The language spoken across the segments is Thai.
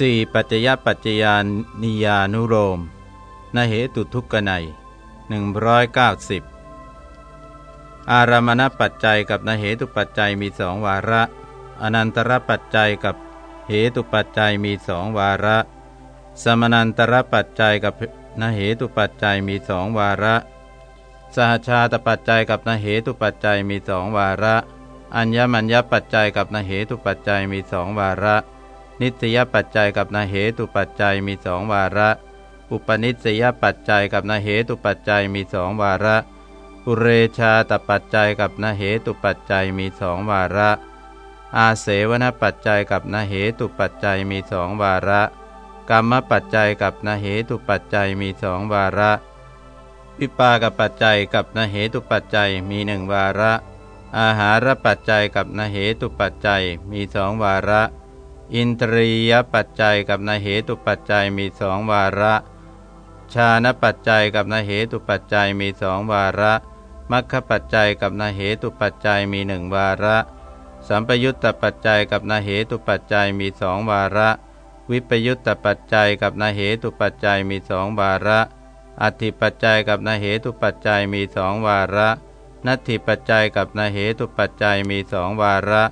4. ปัจจยปัจจยานิยานุโรมนเหตุทุกขไน190อารามณปัจจัยกับนเหตุปัจจัยมีสองวาระ อนันตรปัจจัยกับเหตุปัจจัยมีสองวาระ สมนันตรปัจจัยกับนเหตุปัจจัยมีสองวาระ สหชาตปัจจัยกับนเหตุปัจจัยมีสองวาระ อัญญมัญญปัจจัยกับนเหตุปัจจัยมีสองวาระ นิสยปัจจัยกับนาเหตุปัจจัยมีสองวาระ อุปนิสยปัจจัยกับนาเหตุปัจจัยมีสองวาระ อุเรชาตปัจจัยกับนาเหตุปัจจัยมีสองวาระ อาเสวนปัจจัยกับนาเหตุปัจจัยมีสองวาระกรรมปัจจัยกับนาเหตุปัจจัยมีสองวาระวิปากปัจจัยกับนาเหตุปัจจัยมีหนึ่งวาระ อาหารปัจจัยกับนาเหตุปัจจัยมีสองวาระ อินทรียปัจจัยกับนาเหตุปัจจัยมีสองวาระ ชาณปัจจัยกับนาเหตุปัจจัยมีสองวาระมัคคปัจจัยกับนาเหตุปัจจัยมีหนึ่งวาระ สัมปยุตตปัจจัยกับนาเหตุปัจจัยมีสองวาระ วิปยุตตปัจจัยกับนาเหตุปัจจัยมีสองวาระอธิปัจจัยกับนาเหตุปัจจัยมีสองวาระ นัตถิปัจจัยกับนาเหตุปัจจัยมีสองวาระ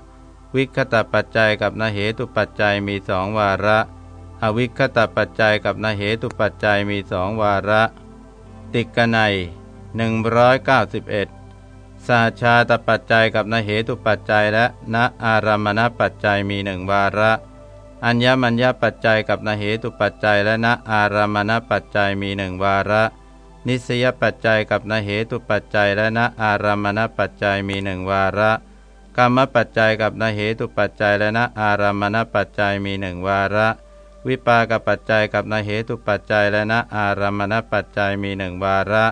วิคตปัจจัยกับนาเหตุปัจจัยมีสองวาระ อวิคตปัจจัยกับนาเหตุปัจจัยมีสองวาระ ติกนัยหนึ่งร้อยเก้าสิบเอ็ดสาชาตปัจจัยกับนาเหตุปัจจัยและณอารามณปัจจัยมีหนึ่งวาระ อัญญมัญญปัจจัยกับนาเหตุปัจจัยและณอารามณปัจจัยมีหนึ่งวาระ นิสยปัจจัยกับนาเหตุปัจจัยและณอารามณปัจจัยมีหนึ่งวาระ กรรมปัจจัยกับนาเหตุปัจจัยและนะอารามณปัจจัยมีหนึ่งวาระ วิปากปัจจัยกับนาเหตุปัจจัยและนะอารามณปัจจัยมีหนึ่งวาระ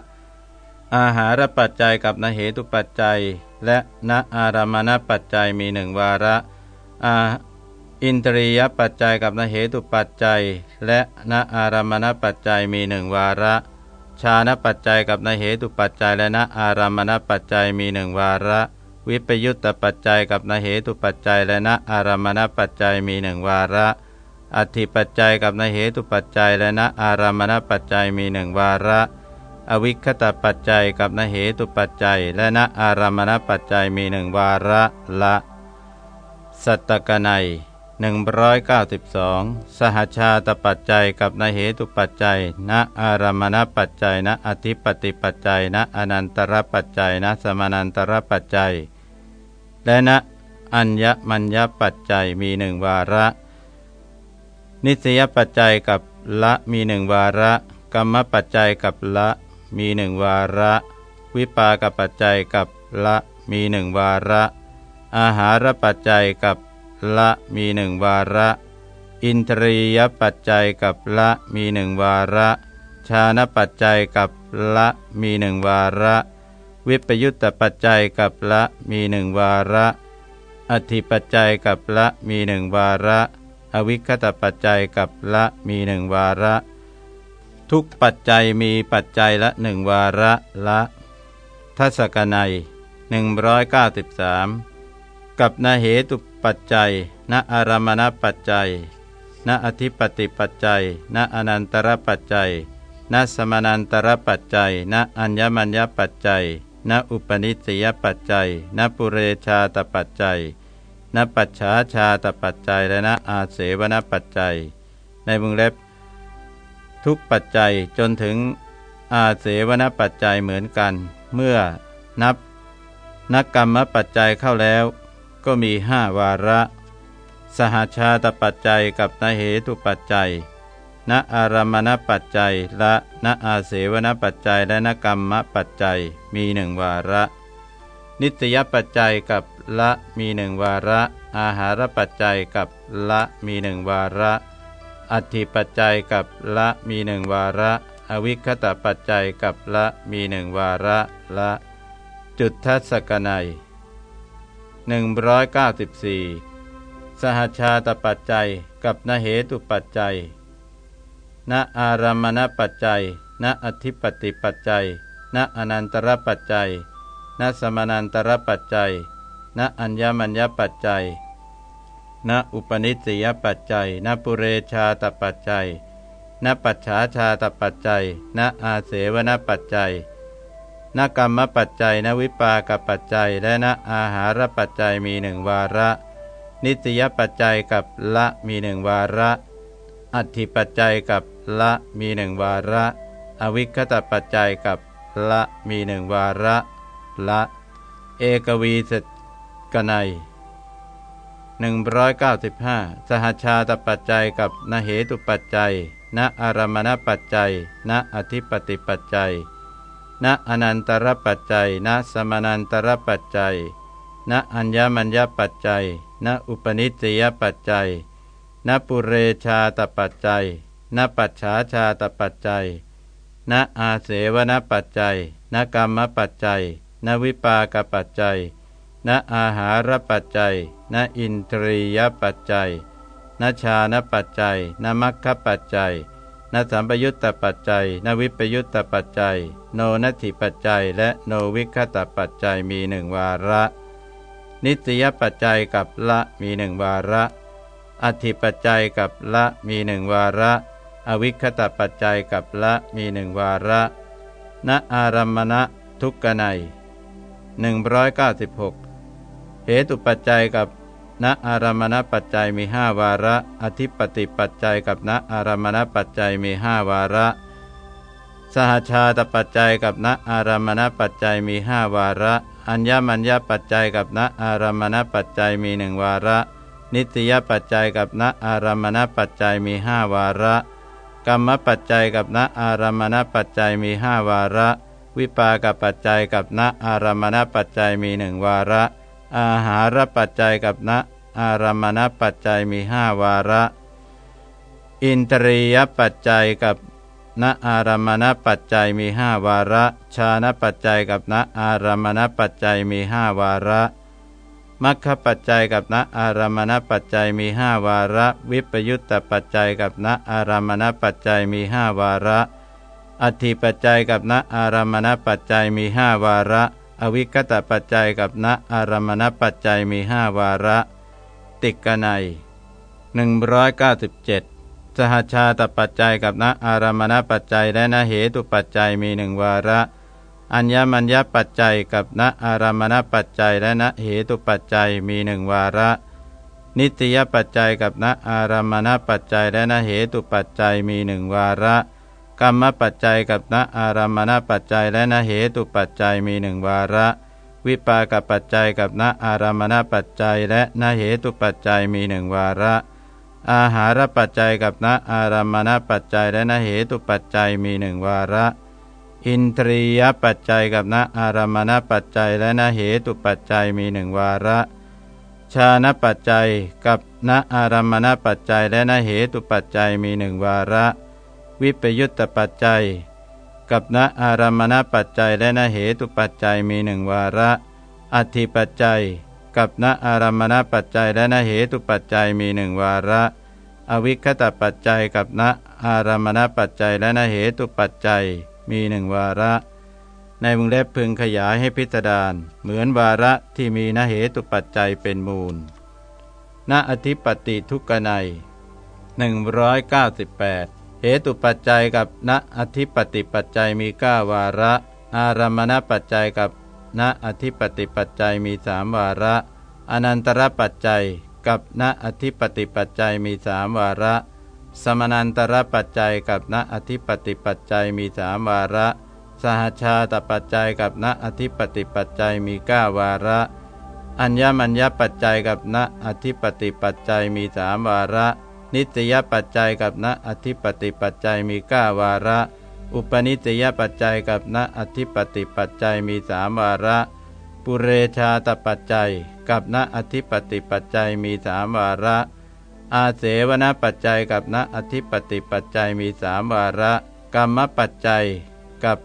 อาหารปัจจัยกับนาเหตุปัจจัย และนะอารามณปัจจัยมีหนึ่งวาระอาอินทรียปัจจัยกับนเหตุปัจจัย และนะอารามณปัจจัยมีหนึ่งวาระชาณปัจจัยกับนเหตุปัจจัย และนะอารามณปัจจัยมีหนึ่งวาระ วิปยุตตปัจจัยกับนเหตุปัจจัยและณอารามณปัจจัยมีหนึ่งวาระ อธิปัจจัยกับนเหตุปัจจัยและณอารามณปัจจัยมีหนึ่งวาระ อวิคตปัจจัยกับนเหตุปัจจัย และณอารามณปัจจัยมีหนึ่งวาระละ สัตตกนัย192 สหชาตปัจจัยกับนเหตุปัจจัย ณอารามณปัจจัย ณอธิปติปัจจัย ณอนันตรปัจจัย ณสมานันตรปัจจัย และณอัญญมัญญปัจจัยมีหนึ่งวาระ นิสยปัจจัยกับละมีหนึ่งวาระกรรมปัจจัยกับละมีหนึ่งวาระ วิปากปัจจัยกับละมีหนึ่งวาระ อาหารปัจจัยกับละมีหนึ่งวาระ อินทรียปัจจัยกับละมีหนึ่งวาระ ชาณปัจจัยกับละมีหนึ่งวาระ วิปยุตตปัจจัยกับละมีหนึ่งวาระ อธิปัจจัยกับละมีหนึ่งวาระ อวิคตปัจจัยกับละมีหนึ่งวาระ ทุกปัจจัยมีปัจจัยละหนึ่งวาระละทัศกนัยหนึ่งร้อยเก้าสิบสามกับนาเหตุปัจจัยณอารามณปัจจัยณอธิปติปัจจัยณอนันตรปัจจัยณสมานันตรปัจจัยณอัญญมัญญปัจจัย ณอุปนิสยปัจจัยณปุเรชาตปัจจัยณปัจฉาชาตปัจจัย และณอาเสวนปัจจัย ในวงเล็บ ทุกปัจจัยจนถึงอาเสวนปัจจัยเหมือนกัน เมื่อนับนักกรรมปัจจัยเข้าแล้ว ก็มีห้าวาระ สหชาตปัจจัยกับนเหตุปัจจัย ณอารามณปัจจัย และณอาเสวนปัจจัยและณกรรมปัจจัยมีหนึ่งวาระ นิตยปัจจัยกับละมีหนึ่งวาระ อาหารปัจจัยกับละมีหนึ่งวาระอธิปัจจัยกับละมีหนึ่งวาระ อวิคตปัจจัยกับละมีหนึ่งวาระละ จุดทัศกนัย194 สหชาตปัจจัยกับนเหตุปัจจัย ณอารามณปัจจัย ณอธิปติปัจจัย ณอนันตรปัจจัย ณสมานันตรปัจจัย ณอัญญมัญญปัจจัย ณอุปนิสัยปัจจัย ณปุเรชาตปัจจัย ณปัจฉาชาตปัจจัย ณอาเสวนปัจจัย ณกรรมปัจจัย ณวิปากปัจจัย และณอาหารปัจจัยมีหนึ่งวาระ นิสยปัจจัยกับละมีหนึ่งวาระ อัติปัจจัยกับละมีหนึ่งวาระ อวิคตปัจจัยกับละมีหนึ่งวาระ ละ เอกวีสกนัย195 สหชาตปัจจัยกับนเหตุปัจจัย ณอารมณปัจจัย ณอธิปติปัจจัย ณอนันตรปัจจัย ณสมนันตรปัจจัย ณอัญญมัญญปัจจัย ณอุปนิสัยปัจจัย ณปุเรชาตปัจจัยณปัจฉาชาตปัจจัยณอาเสวนปัจจัยณกรรมปัจจัยณวิปากปัจจัยณอาหารปัจจัยณอินทรียปัจจัยณชานปัจจัยณมัคคปัจจัยณสัมปยุตตปัจจัยณวิปยุตตปัจจัย โนนัตถิปัจจัย และโนวิคตปัจจัยมีหนึ่งวาระ นิสยปัจจัยกับละมีหนึ่งวาระ อธิปัจจัยกับละมีหนึ่งวาระ อวิคตปัจจัยกับละมีหนึ่งวาระณอารัมมณะทุกกนัย196เหตุปัจจัยกับณอารามณปัจจัยมีห้าวาระ อธิปติปัจจัยกับณอารามณปัจจัยมีห้าวาระ สหชาตปัจจัยกับณอารามณปัจจัยมีห้าวาระ อัญญมัญญปัจจัยกับณอารามณปัจจัยมีหนึ่งวาระ นิตยปัจจัยกับณอารามณปัจจัยมีห้าวาระ กรรมปัจจัยกับณอารามณปัจจัยมีห้าวาระ วิปากปัจจัยกับณอารามณปัจจัยมีหนึ่งวาระ อาหารปัจจัยกับณอารามณปัจจัยมีห้าวาระ อินทรียปัจจัยกับณอารามณปัจจัยมีห้าวาระ ชาณปัจจัยกับณอารามณปัจจัยมีห้าวาระ มัคคปัจจัยกับณอารามณปัจจัยมีห้าวาระ วิปยุตตปัจจัยกับณอารามณปัจจัยมีห้าวาระอธิปัจจัยกับณอารามณปัจจัยมีห้าวาระ อวิกตปัจจัยกับณอารามณปัจจัยมีห้าวาระ ติกนัย197สหชาตปัจจัยกับณอารามณปัจจัยและณเหตุปัจจัยมีหนึ่งวาระ อัญญมัญญปัจจัยกับณอารามณปัจจัยและณเหตุปัจจัยมีหนึ่งวาระ นิตยปัจจัยกับณอารามณปัจจัยและณเหตุปัจจัยมีหนึ่งวาระกรรมปัจจัยกับณอารามณปัจจัยและณเหตุปัจจัยมีหนึ่งวาระ วิปากปัจจัยกับณอารามณปัจจัยและณเหตุปัจจัยมีหนึ่งวาระ อาหารปัจจัยกับณอารามณปัจจัยและณเหตุปัจจัยมีหนึ่งวาระ อินทรียปัจจัยกับณอารามณปัจจัยและณเหตุปัจจัยมีหนึ่งวาระชาณปัจจัยกับณอารามณปัจจัยและณเหตุปัจจัยมีหนึ่งวาระ วิปยุตตปัจจัย กับณอารามณปัจจัยและณเหตุปัจจัยมีหนึ่งวาระ อธิปัจจัย กับณอารามณปัจจัยและณเหตุปัจจัยมีหนึ่งวาระ อวิคตปัจจัยกับณอารามณปัจจัยและณเหตุปัจจัย มีหนึ่งวาระ ในมุงเล็บพึงขยายให้พิจารณาเหมือนวาระที่มีนเหตุปัจจัยเป็นมูลณอธิปติทุกนัย198 เหตุปัจจัยกับณอธิปติปัจจัยมีก้าวาระ อารมณปัจจัยกับณอธิปติปัจจัยมีสามวาระ อนันตรปัจจัยกับณอธิปติปัจจัยมีสามวาระ สมนันตรปัจจัยกับณอธิปติปัจจัยมีสามวาระ สหชาตปัจจัยกับณอธิปติปัจจัยมีก้าวาระ อัญญมัญญปัจจัยกับณอธิปติปัจจัยมีสามวาระ นิตยปัจจัยกับณอธิปติปัจจัยมีก้าวาระ อุปนิตยปัจจัยกับณอธิปติปัจจัยมีสามวาระ ปุเรชาตปัจจัย กับณอธิปติปัจจัยมีสามวาระ อาเสวนปัจจัยกับณอธิปติปัจจัยมีสามวาระกรรมปัจจัยกับ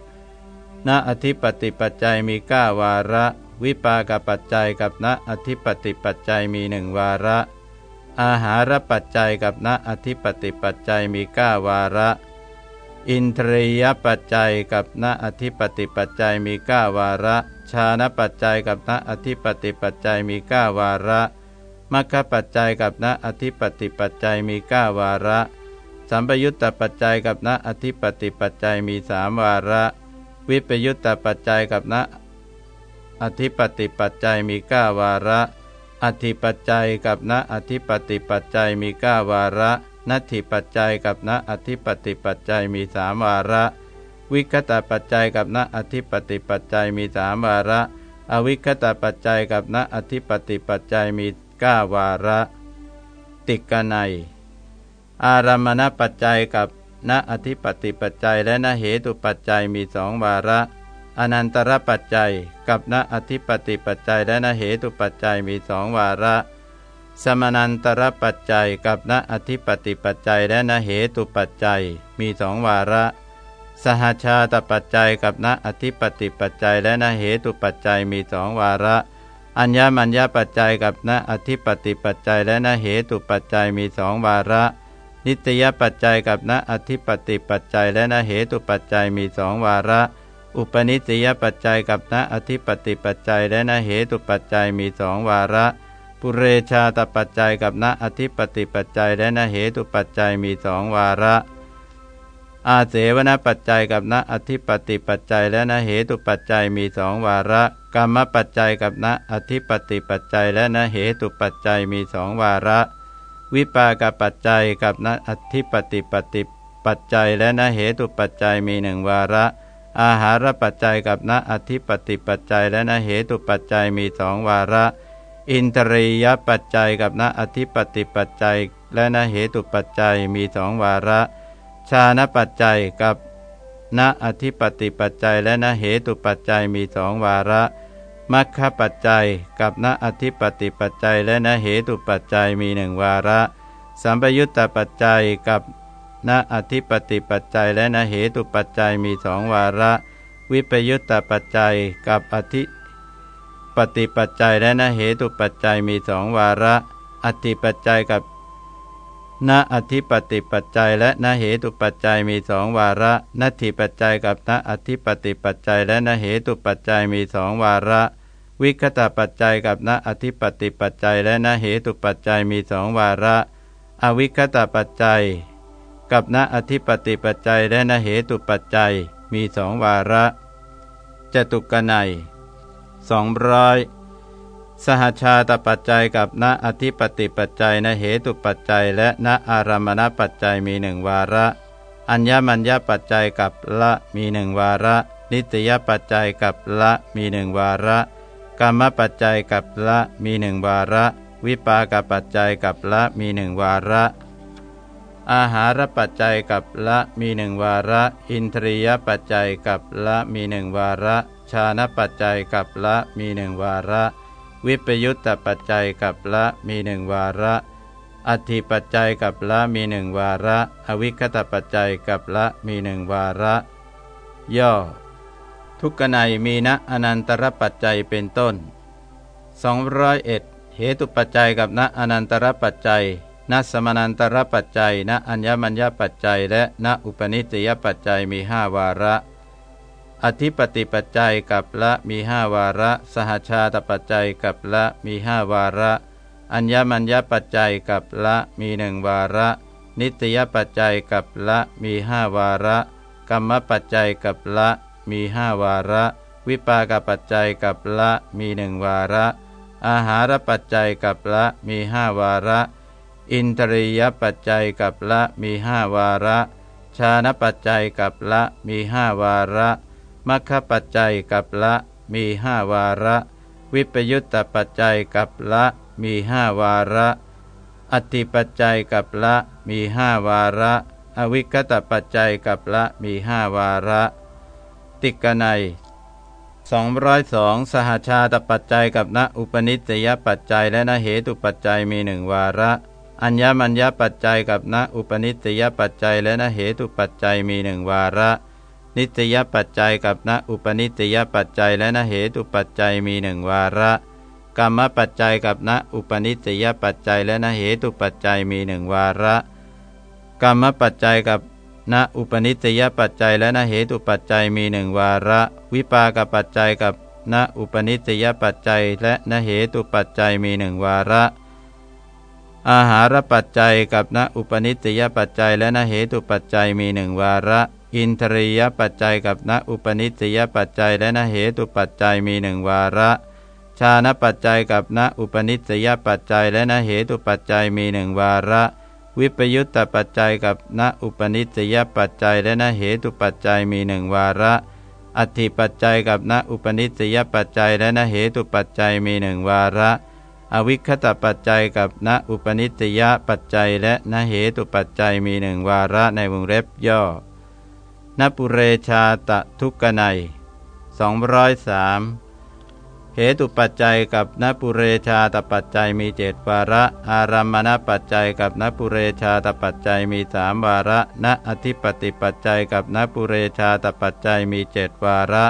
ณอธิปติปัจจัยมีก้าวาระ วิปากปัจจัยกับณอธิปติปัจจัยมีหนึ่งวาระ อาหารปัจจัยกับณอธิปติปัจจัยมีก้าวาระ อินทรียปัจจัยกับณอธิปติปัจจัยมีก้าวาระ ชาณปัจจัยกับณอธิปติปัจจัยมีก้าวาระ มัคคปัจจัยกับณอธิปติปัจจัยมีเก้าวาระ สัมปยุตตปัจจัยกับณอธิปติปัจจัยมีสามวาระ วิปยุตตปัจจัยกับณอธิปติปัจจัยมีเก้าวาระ อธิปัจจัยกับณอธิปติปัจจัยมีเก้าวาระนัตถิปัจจัยกับณอธิปติปัจจัยมีสามวาระ วิคตปัจจัยกับณอธิปติปัจจัยมีสามวาระ อวิคตปัจจัยกับณอธิปติปัจจัยมี ก้าวาระ ติกนัย อารามณปัจจัยกับณอธิปติปัจจัยและณเหตุปัจจัยมีสองวาระ อนันตรปัจจัย กับณอธิปติปัจจัยและณเหตุปัจจัยมีสองวาระ สมนันตรปัจจัย กับณอธิปติปัจจัยและณเหตุปัจจัยมีสองวาระ สหชาตปัจจัย กับณอธิปติปัจจัยและณเหตุปัจจัยมีสองวาระ อัญญมัญญปัจจัยกับณอธิปติปัจจัยและณเหตุปัจจัยมีสองวาระ นิตยปัจจัยกับณอธิปติปัจจัยและณเหตุปัจจัยมีสองวาระ อุปนิสยปัจจัยกับณอธิปติปัจจัยและณเหตุปัจจัยมีสองวาระ ปุเรชาตปัจจัยกับณอธิปติปัจจัยและณเหตุปัจจัยมีสองวาระ อาเสวนปัจจัยกับณอธิปติปัจจัยและณเหตุปัจจัยมีสองวาระกรรมปัจจัยกับณอธิปติปัจจัยและณเหตุปัจจัยมีสองวาระ วิปากปัจจัยกับณอธิปติปฏิปัจจัยและณเหตุปัจจัยมีหนึ่งวาระ อาหารปัจจัยกับณอธิปติปัจจัยและณเหตุปัจจัยมีสองวาระ อินทรียปัจจัยกับณอธิปติปัจจัย และณเหตุปัจจัยมีสองวาระ ชาณปัจจัยกับณอธิปติปัจจัยและณเหตุปัจจัยมีสองวาระมัคคปัจจัย กับณอธิปติปัจจัย และณเหตุปัจจัยมีหนึ่งวาระ สัมปยุตตปัจจัยกับณอธิปติปัจจัย และณเหตุปัจจัยมีสองวาระ วิปยุตตปัจจัย กับอธิปฏิปัจจัยและณเหตุปัจจัยมีสองวาระ อธิปัจจัยกับ ณอธิปติปัจจัย และณเหตุปัจจัยมีสองวาระนัตถิปัจจัยกับณอธิปติปัจจัย และณเหตุปัจจัยมีสองวาระ วิคตาปัจจัยกับณอธิปติปัจจัย และณเหตุปัจจัยมีสองวาระ อวิคตาปัจจัย กับณอธิปติปัจจัย และณเหตุปัจจัยมีสองวาระจตุกนัยสองร้อย สหชาตปัจจัยกับณอธิปติปัจจัยณเหตุปัจจัย และณอารามณปัจจัยมีหนึ่งวาระ อัญญมัญญปัจจัยกับละมีหนึ่งวาระ นิตยปัจจัยกับละมีหนึ่งวาระกรรมปัจจัยกับละมีหนึ่งวาระ วิปากปัจจัยกับละมีหนึ่งวาระ อาหารปัจจัยกับละมีหนึ่งวาระ อินทรียปัจจัยกับละมีหนึ่งวาระ ชานะปัจจัยกับละมีหนึ่งวาระ วิปยุตตปัจจัยกับละมีหนึ่งวาระอธิปัจจัยกับละมีหนึ่งวาระ อวิคตปัจจัยกับละมีหนึ่งวาระ ย่อ ทุกนัยมีนะอนันตรปัจจัยเป็นต้น201เหตุปัจจัยกับณอนันตรปัจจัยณสมนันตรปัจจัยณอัญญมัญญปัจจัย และณอุปนิสยปัจจัยมีห้าวาระ อธิปติปัจจัยกับละมีห้าวาระ สหชาตปัจจัยกับละมีห้าวาระ อัญญมัญญปัจจัยกับละมีหนึ่งวาระ นิตยปัจจัยกับละมีห้าวาระ กรรมปัจจัยกับละมีห้าวาระ วิปากปัจจัยกับละมีหนึ่งวาระ อาหารปัจจัยกับละมีห้าวาระ อินทรียปัจจัยกับละมีห้าวาระ ชาณปัจจัยกับละมีห้าวาระ มัคคปัจจัยกับละมีห้าวาระ วิปยุตตปัจจัยกับละมีห้าวาระ อธิปัจจัยกับละมีห้าวาระ อวิคตปัจจัยกับละมีห้าวาระ ติกนัย202 สหชาตปัจจัยกับณอุปนิสยปัจจัยและณเหตุปัจจัยมีหนึ่งวาระ อัญญมัญญปัจจัยกับณอุปนิสยปัจจัยและณเหตุปัจจัยมีหนึ่งวาระ นิตยปัจจัยกับณอุปนิตยปัจจัยและณเหตุปัจจัยมีหนึ่งวาระกรรมปัจจัยกับณอุปนิตยปัจจัยและณเหตุปัจจัยมีหนึ่งวาระกรรมปัจจัยกับณอุปนิตยปัจจัยและณเหตุปัจจัยมีหนึ่งวาระ วิปากปัจจัยกับณอุปนิตยปัจจัยและณเหตุปัจจัยมีหนึ่งวาระ อาหารปัจจัยกับณอุปนิสยปัจจัยและณเหตุปัจจัยมีหนึ่งวาระ อินทรียปัจจัยกับณอุปนิสยปัจจัยและณเหตุปัจจัยมีหนึ่งวาระ ชาณปัจจัยกับณอุปนิสยปัจจัยและณเหตุปัจจัยมีหนึ่งวาระ วิปยุตตปัจจัยกับณอุปนิสยปัจจัยและณเหตุปัจจัยมีหนึ่งวาระอธิปัจจัยกับณอุปนิสยปัจจัยและณเหตุปัจจัยมีหนึ่งวาระ อวิคตปัจจัยกับณอุปนิสยปัจจัยและณเหตุปัจจัยมีหนึ่งวาระในวงเล็บย่อ นปุเรชาตะทุกกนัย203เหตุปัจจัยกับนปุเรชาตปัจจัยมีเจดวาระ อารัมณปัจจัยกับนปุเรชาตปัจจัยมีสามวาระ ณอธิปติปัจจัยกับนปุเรชาตปัจจัยมีเจดวาระ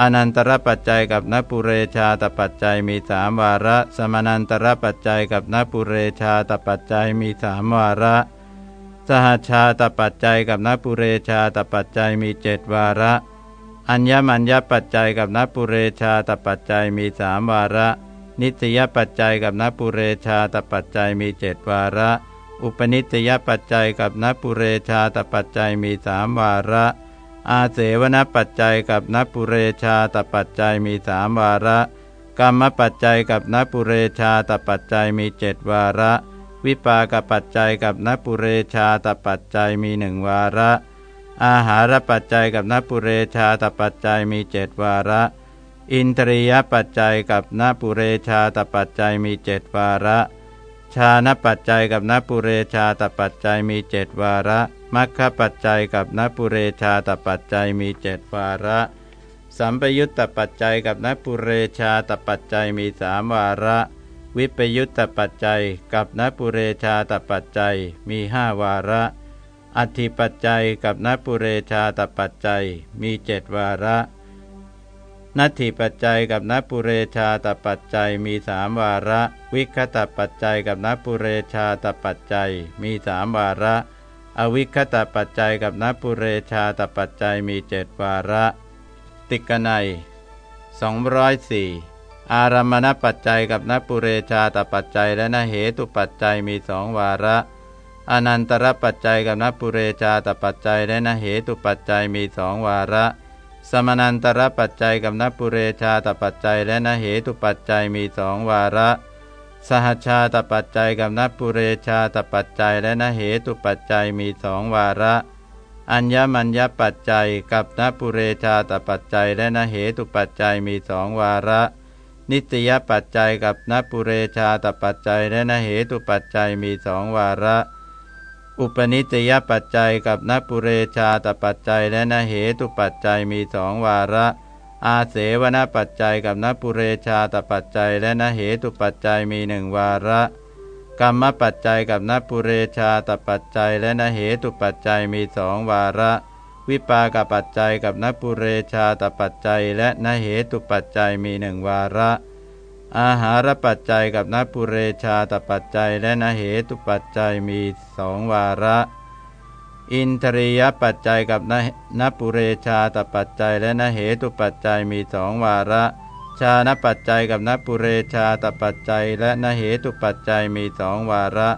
อนันตรปัจจัยกับนปุเรชาตปัจจัยมีสามวาระ สมานันตรปัจจัยกับนปุเรชาตปัจจัยมีสามวาระ สหชาตปัจจัยกับนปุเรชาตปัจจัยมีเจดวาระ อัญญมัญญปัจจัยกับนปุเรชาตปัจจัยมีสามวาระ นิสยปัจจัยกับนปุเรชาตปัจจัยมีเจ็ดวาระ อุปนิสยปัจจัยกับนปุเรชาตปัจจัยมีสามวาระ อาเสวนปัจจัยกับนปุเรชาตปัจจัยมีสามวาระ กรรมปัจจัยกับนปุเรชาตปัจจัยมีเจ็ดวาระ วิปากปัจจัยกับนปุเรชาตปัจจัยมีหนึ่งวาระ อาหารปัจจัยกับนปุเรชาตปัจจัยมีเจดวาระ อินทรียปัจจัยกับนปุเรชาตปัจจัยมีเจดวาระ ชาณปัจจัยกับนปุเรชาตปัจจัยมีเจดวาระมัคคปัจจัยกับนปุเรชาตปัจจัยมีเจดวาระ สัมปยุตตปัจจัยกับนปุเรชาตปัจจัยมีสามวาระ วิปยุตตปัจจัยกับนปุเรชาตปัจจัยมีห้าวาระ อธิปัจจัยกับนปุเรชาตปัจจัยมีเจ็ดวาระนัตถิปัจจัยกับนปุเรชาตปัจจัยมีสามวาระ วิคตปัจจัยกับนปุเรชาตปัจจัยมีสามวาระ อวิคตปัจจัยกับนปุเรชาตปัจจัยมีเจ็ดวาระ ติกนัย204อาร อามณปัจจัยกับนปุเรชาตปัจจัยและนเหตุปัจจัยมีสองวาระ อนันตรปัจจัยกับนปุเรชาตปัจจัยและนเหตุปัจจัยมีสองวาระ สมนันตรปัจจัยกับนปุเรชาตปัจจัยและนเหตุปัจจัยมีสองวาระ สหชาตปัจจัยกับนปุเรชาตปัจจัยและนเหตุปัจจัยมีสองวาระอัญญมัญญปัจจัยกับนปุเรชาตปัจจัยและนเหตุปัจจัยมีสองวาระ นิตยปัจจัยกับนปุเรชาตปัจจัยและนเหตุปัจจัยมีสองวาระ อุปนิสยปัจจัยกับนปุเรชาตปัจจัยและนเหตุปัจจัยมีสองวาระ อาเสวนปัจจัยกับนปุเรชาตปัจจัยและนเหตุปัจจัยมีหนึ่งวาระกรรมปัจจัยกับนปุเรชาตปัจจัยและนเหตุปัจจัยมีสองวาระ วิปากปัจจัยกับนปุเรชาตปัจจัย และนเหตุปัจจัยมีหนึ่งวาระ อาหารปัจจัยกับนปุเรชาตปัจจัย และนเหตุปัจจัยมีสองวาระ อินทรียปัจจัยกับนปุเรชาตปัจจัย และนเหตุปัจจัยมีสองวาระชาณปัจจัยกับนปุเรชาตปัจจัย และนเหตุปัจจัยมีสองวาระ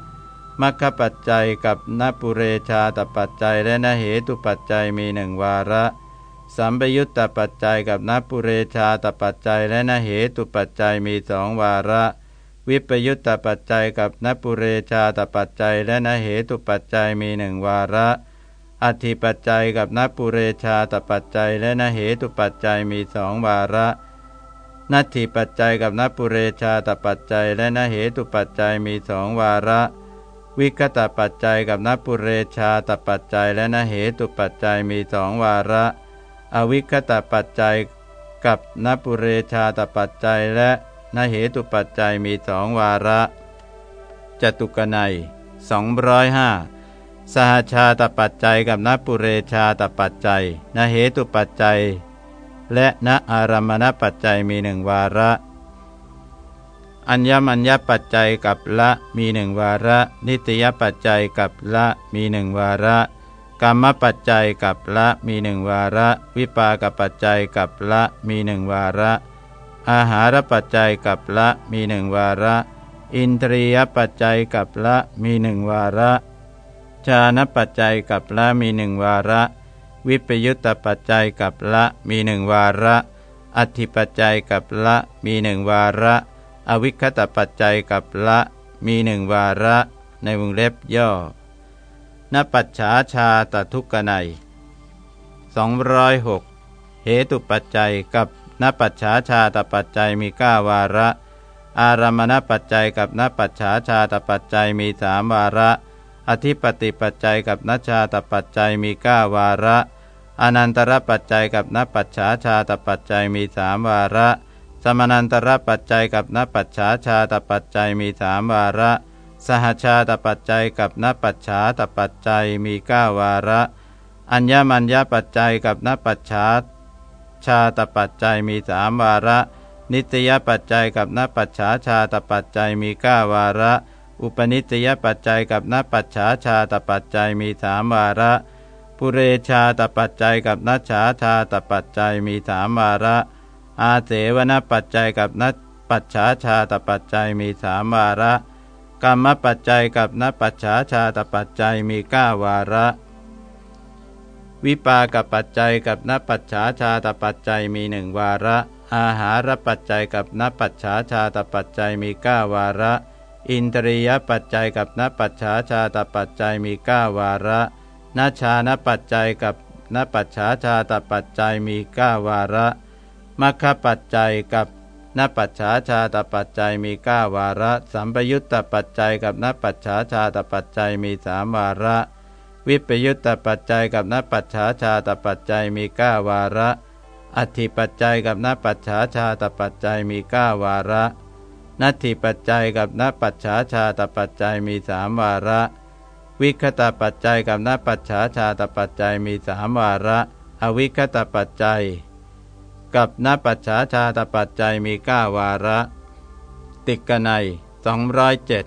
มัคคปัจจัยกับนปุเรชาตปัจจัยและนเหตุปัจจัยมีหนึ่งวาระ สัมปยุตตปัจจัยกับนปุเรชาตปัจจัยและนเหตุปัจจัยมีสองวาระ วิปยุตตปัจจัยกับนปุเรชาตปัจจัยและนเหตุปัจจัยมีหนึ่งวาระอธิปัจจัยกับนปุเรชาตปัจจัยและนเหตุปัจจัยมีสองวาระนัตถิปัจจัยกับนปุเรชาตปัจจัยและนเหตุปัจจัยมีสองวาระ วิคตปัจจัยกับนปุเรชาตปัจจัยและนเหตุปัจจัยมีสองวาระ อวิคตปัจจัยกับนปุเรชาตปัจจัยและนเหตุปัจจัยมีสองวาระจตุกนัยสองร้อยห้าสหชาตปัจจัยกับนปุเรชาตปัจจัยนเหตุปัจจัย และนอารมณปัจจัยมีหนึ่งวาระ อัญญมัญญปัจจัยกับละมีหนึ่งวาระ นิตยปัจจัยกับละมีหนึ่งวาระกรรมปัจจัยกับละมีหนึ่งวาระ วิปากปัจจัยกับละมีหนึ่งวาระ อาหารปัจจัยกับละมีหนึ่งวาระ อินทรียปัจจัยกับละมีหนึ่งวาระชานปัจจัยกับละมีหนึ่งวาระ วิปยุตตปัจจัยกับละมีหนึ่งวาระ อธิปัจจัยกับละมีหนึ่งวาระ อวิคตปัจจัยกับละมีหนึ่งวาระในวงเล็บย่อนปัจฉาชาตทุกขไน206เหตุปัจจัยกับนปัจฉาชาตปัจจัยมีก้าวาระ อารามณปัจจัยกับนปัจฉาชาตปัจจัยมีสามวาระ อธิปติปัจจัยกับนชาตปัจจัยมีก้าวาระ อนันตรปัจจัยกับนปัจฉาชาตปัจจัยมีสามวาระ สมานันตรปัจจัยกับนปัจฉาชาตปัจจัยมีสามวาระ สหชาตปัจจัยกับนปัจฉาตปัจจัยมีเก้าวาระ อัญญมัญญปัจจัยกับนปัจฉาชาตปัจจัยมีสามวาระ นิตยปัจจัยกับนปัจฉาชาตปัจจัยมีเก้าวาระ อุปนิตยปัจจัยกับนปัจฉาชาตปัจจัยมีสามวาระปุเรชาตปัจจัยกับนัชชาชาตปัจจัยมีสามวาระ อาเสวนปัจจัยกับนัตปัจฉาชาตปัจจัยมีสามวาระ กรรมปัจจัยกับนปัจฉาชาตปัจจัยมีเก้าวาระ วิปากปัจจัยกับนปัจฉาชาตปัจจัยมีหนึ่งวาระ อาหารปัจจัยกับนปัจฉาชาตปัจจัยมีเก้าวาระ อินทรียปัจจัยกับนปัจฉาชาตปัจจัยมีเก้าวาระนชานปัจจัยกับนปัจฉาชาตปัจจัยมีก้าวาระ มัคคปัจจัยกับนปัจฉาชาตปัจจัยมีก้าวาระ สัมปยุตตปัจจัยกับนปัจฉาชาตปัจจัยมีสามวาระ วิปยุตตปัจจัยกับนปัจฉาชาตปัจจัยมีก้าวาระ อธิปัจจัยกับนปัจฉาชาตปัจจัยมีก้าวาระนัตถิปัจจัยกับนปัจฉาชาตปัจจัยมีสามวาระ วิคตปัจจัยกับนปัจฉาชาตปัจจัยมีสามวาระ อวิคตปัจจัย กับนปัจฉาชาตปัจจัยมีก้าวาระ ติกนัยสองร้อยเจ็ด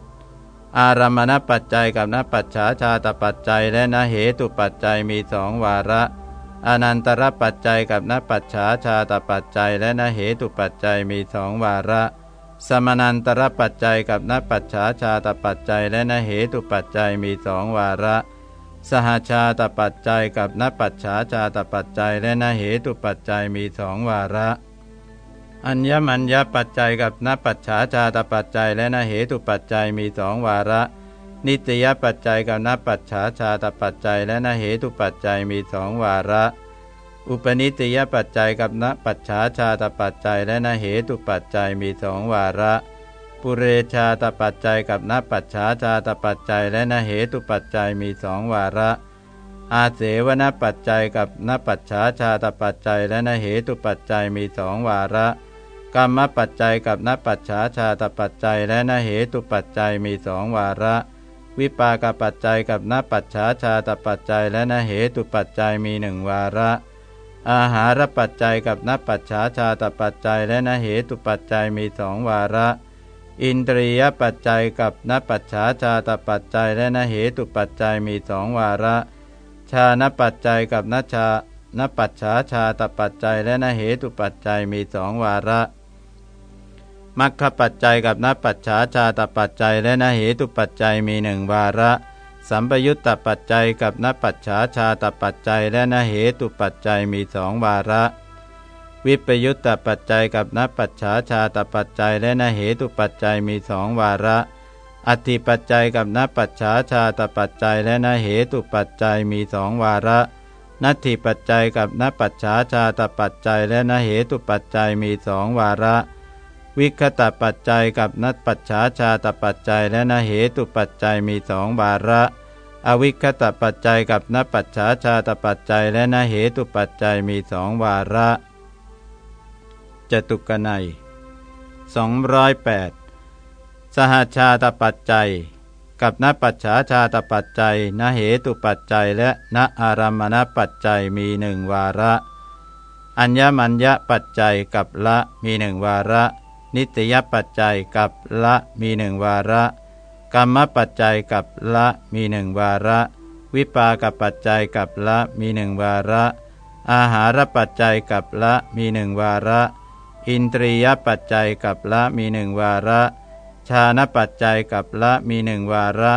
อารามณปัจจัยกับนปัจฉาชาตปัจจัย และนเหตุปัจจัยมีสองวาระ อนันตรปัจจัยกับนปัจฉาชาตปัจจัย และนเหตุปัจจัยมีสองวาระ สมนันตรปัจจัยกับนปัจฉาชาตปัจจัย และนเหตุปัจจัยมีสองวาระ สหชาตปัจจัยกับนปัจฉาชาตปัจจัยและนเหตุปัจจัยมีสองวาระ อัญญมัญญปัจจัยกับนปัจฉาชาตปัจจัยและนเหตุปัจจัยมีสองวาระ นิตยปัจจัยกับนปัจฉาชาตปัจจัยและนเหตุปัจจัยมีสองวาระ อุปนิสยปัจจัยกับณปัจฉาชาตปัจจัยและนเหตุปัจจัยมีสองวาระ ปุเรชาตปัจจัยกับณปัจฉาชาตปัจจัยและนเหตุปัจจัยมีสองวาระ อาเสวนปัจจัยกับณปัจฉาชาตปัจจัยและนเหตุปัจจัยมีสองวาระกรรมปัจจัยกับณปัจฉาชาตปัจจัยและนเหตุปัจจัยมีสองวาระ วิปากปัจจัยกับณปัจฉาชาตปัจจัยและนเหตุปัจจัยมีหนึ่งวาระ อาหารปัจจัยกับนปัจฉาชาตปัจจัยและนเหตุปัจจัยมีสองวาระ อินทรียปัจจัยกับนปัจฉาชาตปัจจัยและนเหตุปัจจัยมีสองวาระ ชานปัจจัยกับนชานปัจฉาชาตปัจจัยและนเหตุปัจจัยมีสองวาระมัคคปัจจัยกับนปัจฉาชาตปัจจัยและนเหตุปัจจัยมีหนึ่งวาระ สัมปยุตตปัจจัยกับนปัจฉาชาตปัจจัยและนเหตุปัจจัยมีสองวาระ วิปยุตตปัจจัยกับนปัจฉาชาตปัจจัยและนเหตุปัจจัยมีสองวาระ อธิปัจจัยกับนปัจฉาชาตปัจจัยและนเหตุปัจจัยมีสองวาระ นัตถิปัจจัยกับนปัจฉาชาตปัจจัยและนเหตุปัจจัยมีสองวาระ วิคตปัจจัยกับนัตปัจฉาชาตปัจจัยและนเหตุปัจจัยมีสองวาระอวิคตปัจจัยกับนปัจฉาชาตปัจจัยและนเหตุปัจจัยมีสองวาระ จตุกนัย208 สหชาตปัจจัย กับนปัจฉาชาตปัจจัยนเหตุปัจจัยและนอารามณปัจจัยมีหนึ่งวาระ อัญญมัญญปัจจัยกับละมีหนึ่งวาระ นิตยปัจจัยกับละมีหนึ่งวาระ กรรมปัจจัยกับละมีหนึ่งวาระ วิปากปัจจัยกับละมีหนึ่งวาระ อาหารปัจจัยกับละมีหนึ่งวาระ อินทรียปัจจัยกับละมีหนึ่งวาระ ชานปัจจัยกับละมีหนึ่งวาระ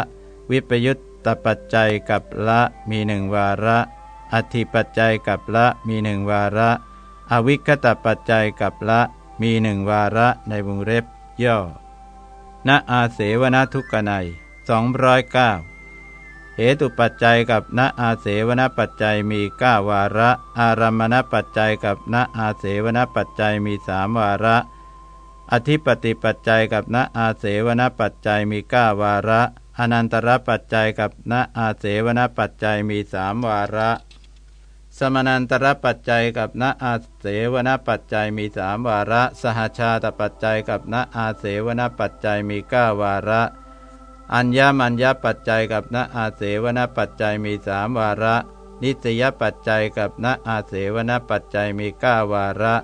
วิปยุตตปัจจัยกับละมีหนึ่งวาระ อธิปัจจัยกับละมีหนึ่งวาระ อวิคตปัจจัยกับละมีหนึ่งวาระในวงเล็บย่อณอาเสวนทุกนัยสองร้อยเก้า เหตุปัจจัยกับณอาเสวนปัจจัยมีเก้าวาระ อารมณปัจจัยกับณอาเสวนปัจจัยมีสามวาระ อธิปติปัจจัยกับณอาเสวนปัจจัยมีเก้าวาระ อนันตรปัจจัยกับณอาเสวนปัจจัยมีสามวาระ สมนันตรปัจจัยกับณอาเสวนปัจจัยมีสามวาระ สหชาตปัจจัยกับณอาเสวนปัจจัยมีเก้าวาระ อัญญมัญญปัจจัยกับณอาเสวนปัจจัยมีสามวาระ นิสยปัจจัยกับณอาเสวนปัจจัยมีก้าวาระ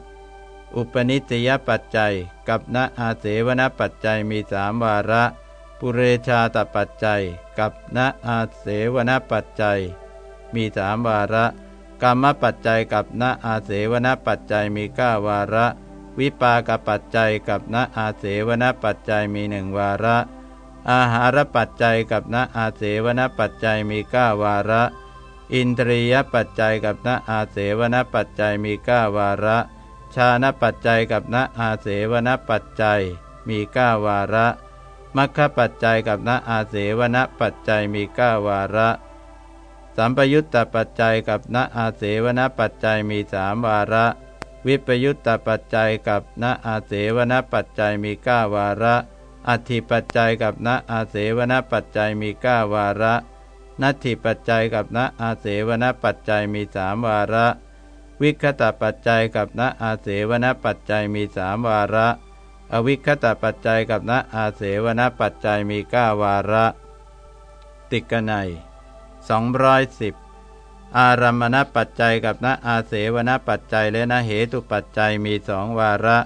อุปนิสยปัจจัยกับณอาเสวนปัจจัยมีสามวาระ ปุเรชาตปัจจัยกับณอาเสวนปัจจัย มีสามวาระกรรมปัจจัยกับณอาเสวนปัจจัยมีก้าวาระ วิปากปัจจัยกับณอาเสวนปัจจัยมีหนึ่งวาระ อาหารปัจจัยกับณอาเสวนปัจจัยมีก้าวาระ อินทรียปัจจัยกับณอาเสวนปัจจัยมีก้าวาระ ชาณปัจจัยกับณอาเสวนปัจจัยมีก้าวาระมัคคปัจจัยกับณอาเสวนปัจจัยมีก้าวาระ สัมปยุตตปัจจัยกับณอาเสวนปัจจัยมีสามวาระ วิปยุตตปัจจัยกับณอาเสวนปัจจัยมีก้าวาระ อธิปัจจัยกับณอาเสวนปัจจัยมีก้าวาระนัตถิปัจจัยกับณอาเสวนปัจจัยมีสามวาระ วิคตปัจจัยกับณอาเสวนปัจจัยมีสามวาระ อวิคตปัจจัยกับณอาเสวนปัจจัยมีก้าวาระ ติกนัยสองร้อยสิบอารัมมณปัจจัยกับณอาเสวนปัจจัยและนเหตุปัจจัยมีสองวาระ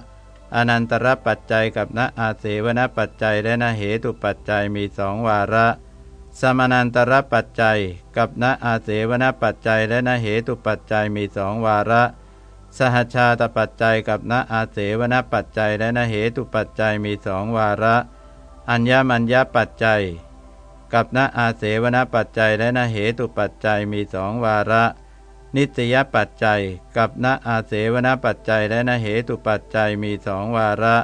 อนันตรปัจจัยกับณอาเสวนปัจจัยและนเหตุปัจจัยมีสองวาระ สมนันตรปัจจัย กับณอาเสวนปัจจัยและนเหตุปัจจัยมีสองวาระ สหชาตปัจจัยกับณอาเสวนปัจจัยและนเหตุปัจจัยมีสองวาระ อัญญมัญญปัจจัย กับณอาเสวนปัจจัยและนเหตุปัจจัยมีสองวาระ นิตยปัจจัย กับณอาเสวนปัจจัยและนเหตุปัจจัยมีสองวาระ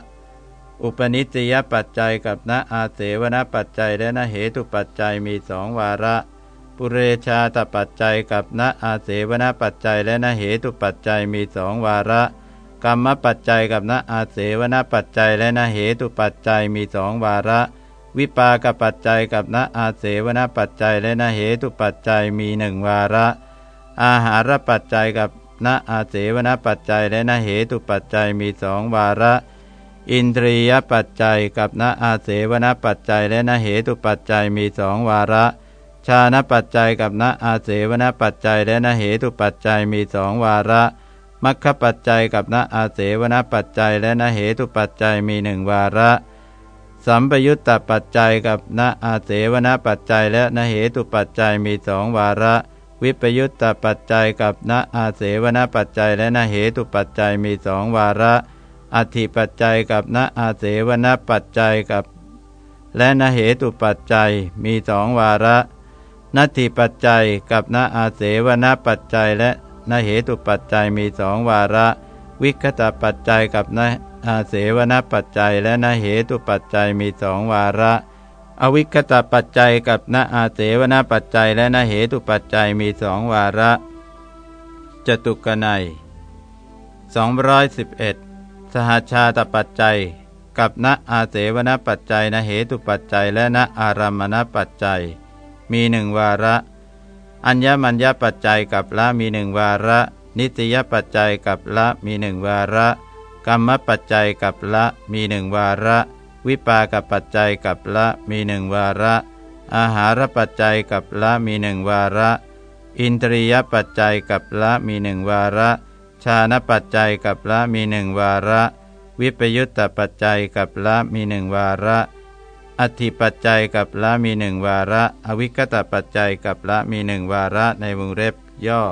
อุปนิตยปัจจัย กับณอาเสวนปัจจัยและนเหตุปัจจัยมีสองวาระ ปุเรชาตปัจจัย กับณอาเสวนปัจจัยและนเหตุปัจจัยมีสองวาระกรรมปัจจัยกับณอาเสวนปัจจัยและนเหตุปัจจัยมีสองวาระ วิปากปัจจัยกับณอาเสวนปัจจัยและนเหตุปัจจัยมีหนึ่งวาระ อาหารปัจจัยกับณอาเสวนปัจจัยและณเหตุปัจจัยมีสองวาระ อินทรียปัจจัยกับณอาเสวนปัจจัยและณเหตุปัจจัยมีสองวาระชาณปัจจัยกับณอาเสวนปัจจัยและณเหตุปัจจัยมีสองวาระมัคคปัจจัยกับณอาเสวนปัจจัยและณเหตุปัจจัยมีหนึ่งวาระ สัมปยุตตปัจจัยกับณอาเสวนปัจจัยและณเหตุปัจจัยมีสองวาระ วิปยุตตปัจจัยกับณอาเสวนปัจจัยและณเหตุปัจจัยมีสองวาระอธิปัจจัยกับณอาเสวนปัจจัยกับ และณเหตุปัจจัยมีสองวาระนัตถิปัจจัยกับณอาเสวนปัจจัยและณเหตุปัจจัยมีสองวาระ วิคตปัจจัยกับณอาเสวนปัจจัยและณเหตุปัจจัยมีสองวาระ อวิคตปัจจัยกับณอาเสวนปัจจัยและณเหตุปัจจัยมีสองวาระจตุกนัย211 สหชาตปัจจัย กับณอาเสวนปัจจัยณเหตุปัจจัย และณอารามณปัจจัย มีหนึ่งวาระ อัญญมัญญปัจจัยกับละมีหนึ่งวาระ นิตยปัจจัยกับละมีหนึ่งวาระ กรรมปัจจัยกับละมีหนึ่งวาระ วิปากปัจจัยกับละมีหนึ่งวาระ อาหารปัจจัยกับละมีหนึ่งวาระ อินทรียปัจจัยกับละมีหนึ่งวาระ ชาณปัจจัยกับละมีหนึ่งวาระ วิปยุตตปัจจัยกับละมีหนึ่งวาระอธิปัจจัยกับละมีหนึ่งวาระ อวิคตปัจจัยกับละมีหนึ่งวาระในวงเล็บย่อ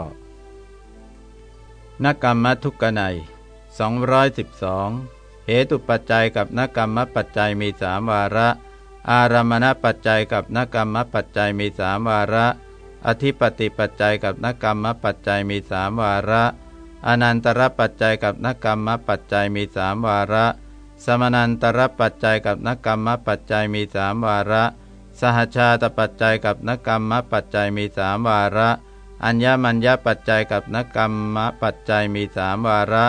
นกรรมทุกนัย212 เหตุปัจจัยกับนกรรมปัจจัยมีสามวาระ อารามณปัจจัยกับนกรรมปัจจัยมีสามวาระ อธิปติปัจจัยกับนกรรมปัจจัยมีสามวาระ อนันตรปัจจัยกับนกรรมปัจจัยมีสามวาระ สมนันตรปัจจัยกับนกรรมปัจจัยมีสามวาระ สหชาตปัจจัยกับนกรรมปัจจัยมีสามวาระ อัญญมัญญปัจจัยกับนกรรมปัจจัยมีสามวาระ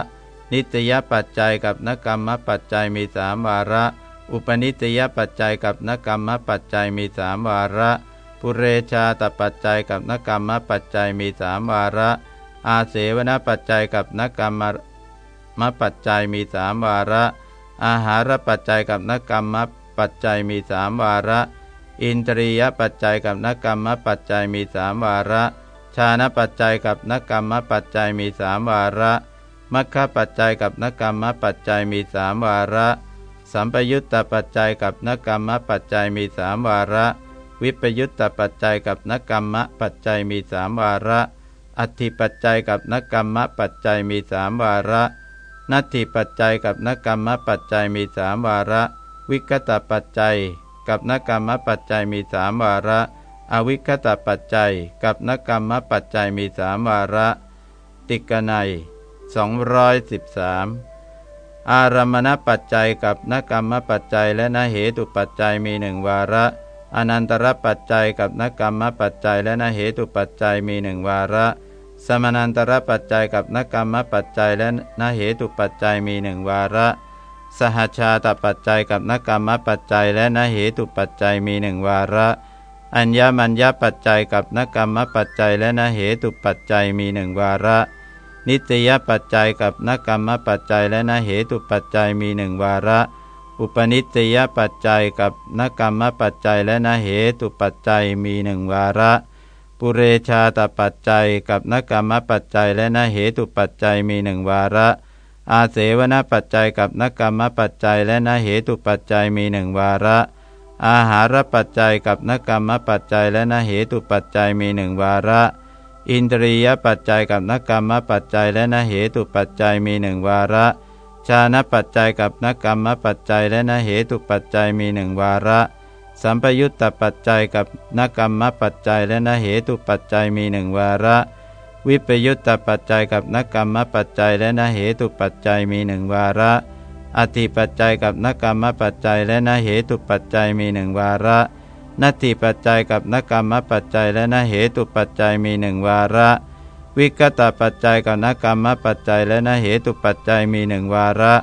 นิตยปัจจัยกับนกรรมปัจจัยมีสามวาระ อุปนิตยปัจจัยกับนกรรมปัจจัยมีสามวาระ ปุเรชาตปัจจัยกับนกรรมปัจจัยมีสามวาระ อาเสวนปัจจัยกับนกรรมมปัจจัยมีสามวาระ อาหารปัจจัยกับนกรรมปัจจัยมีสามวาระ อินทรียปัจจัยกับนกรรมปัจจัยมีสามวาระ ชานะปัจจัยกับนกรรมปัจจัยมีสามวาระ มัคคปัจจัยกับนกรรมปัจจัยมีสามวาระ สัมปยุตตปัจจัยกับนกรรมปัจจัยมีสามวาระ วิปยุตตปัจจัยกับนกรรมปัจจัยมีสามวาระอธิปัจจัยกับนกรรมปัจจัยมีสามวาระ นัตถิปัจจัยกับนกรรมปัจจัยมีสามวาระ วิกตปัจจัย กับนกรรมปัจจัยมีสามวาระ อวิคตปัจจัย กับนกรรมปัจจัยมีสามวาระ ติกนัย 213 อารมณปัจจัยกับนกรรมปัจจัยและนเหตุปัจจัยมีหนึ่งวาระ อนันตรปัจจัยกับนกรรมปัจจัยและนเหตุปัจจัยมีหนึ่งวาระ สมานันตรปัจจัยกับนกรรมปัจจัยและนเหตุปัจจัยมีหนึ่งวาระ สหชาตปัจจัยกับนกรรมปัจจัยและนเหตุปัจจัยมีหนึ่งวาระอัญญมัญญปัจจัยกับนกรรมปัจจัยและนเหตุปัจจัยมีหนึ่งวาระ นิตยปัจจัยกับนกรรมปัจจัยและนเหตุปัจจัยมีหนึ่งวาระ อุปนิสยปัจจัยกับนกรรมปัจจัยและนเหตุปัจจัยมีหนึ่งวาระ ปุเรชาตปัจจัยกับนกรรมปัจจัยและนเหตุปัจจัยมีหนึ่งวาระ อาเสวนปัจจัยกับนกรรมปัจจัยและนเหตุปัจจัยมีหนึ่งวาระ อาหารปัจจัยกับนกรรมปัจจัยและนเหตุปัจจัยมีหนึ่งวาระ อินทรียปัจจัยกับนกรรมปัจจัยและนเหตุปัจจัยมีหนึ่งวาระ ชานะปัจจัยกับนกรรมปัจจัยและนเหตุปัจจัยมีหนึ่งวาระ สัมปยุตตปัจจัยกับนกรรมปัจจัยและนเหตุปัจจัยมีหนึ่งวาระ วิปยุตตปัจจัยกับนกรรมปัจจัยและนเหตุปัจจัยมีหนึ่งวาระอธิปัจจัยกับนกรรมปัจจัยและนเหตุปัจจัยมีหนึ่งวาระ นัตถิปัจจัยกับนกรรมปัจจัยและนเหตุปัจจัยมีหนึ่งวาระ วิกตปัจจัยกับนกรรมปัจจัยและนเหตุปัจจัยมีหนึ่งวาระ